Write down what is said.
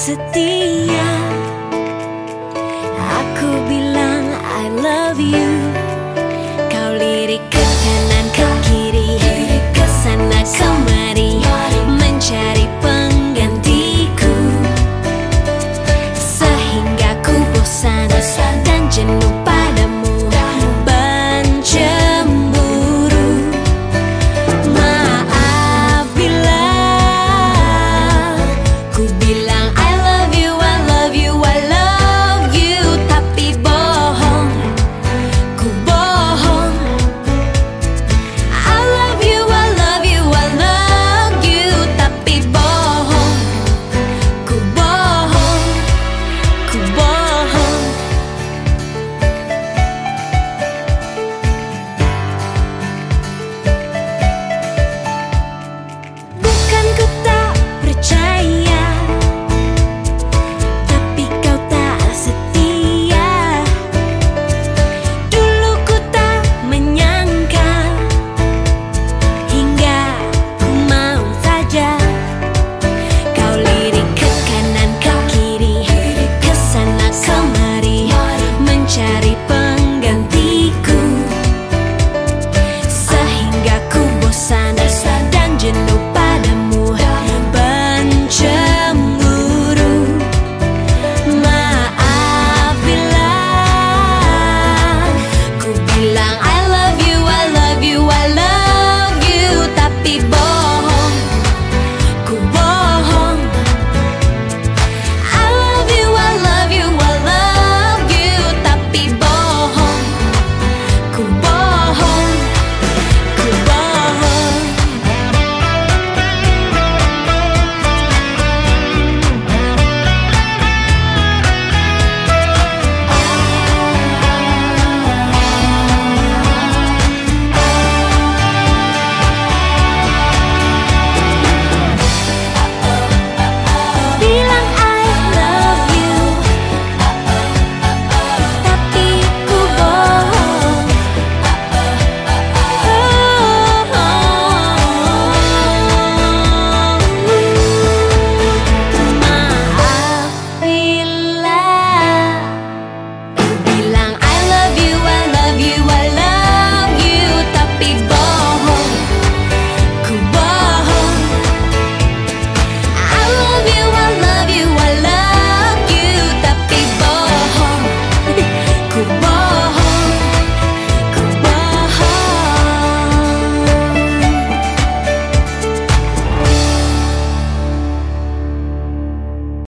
setia.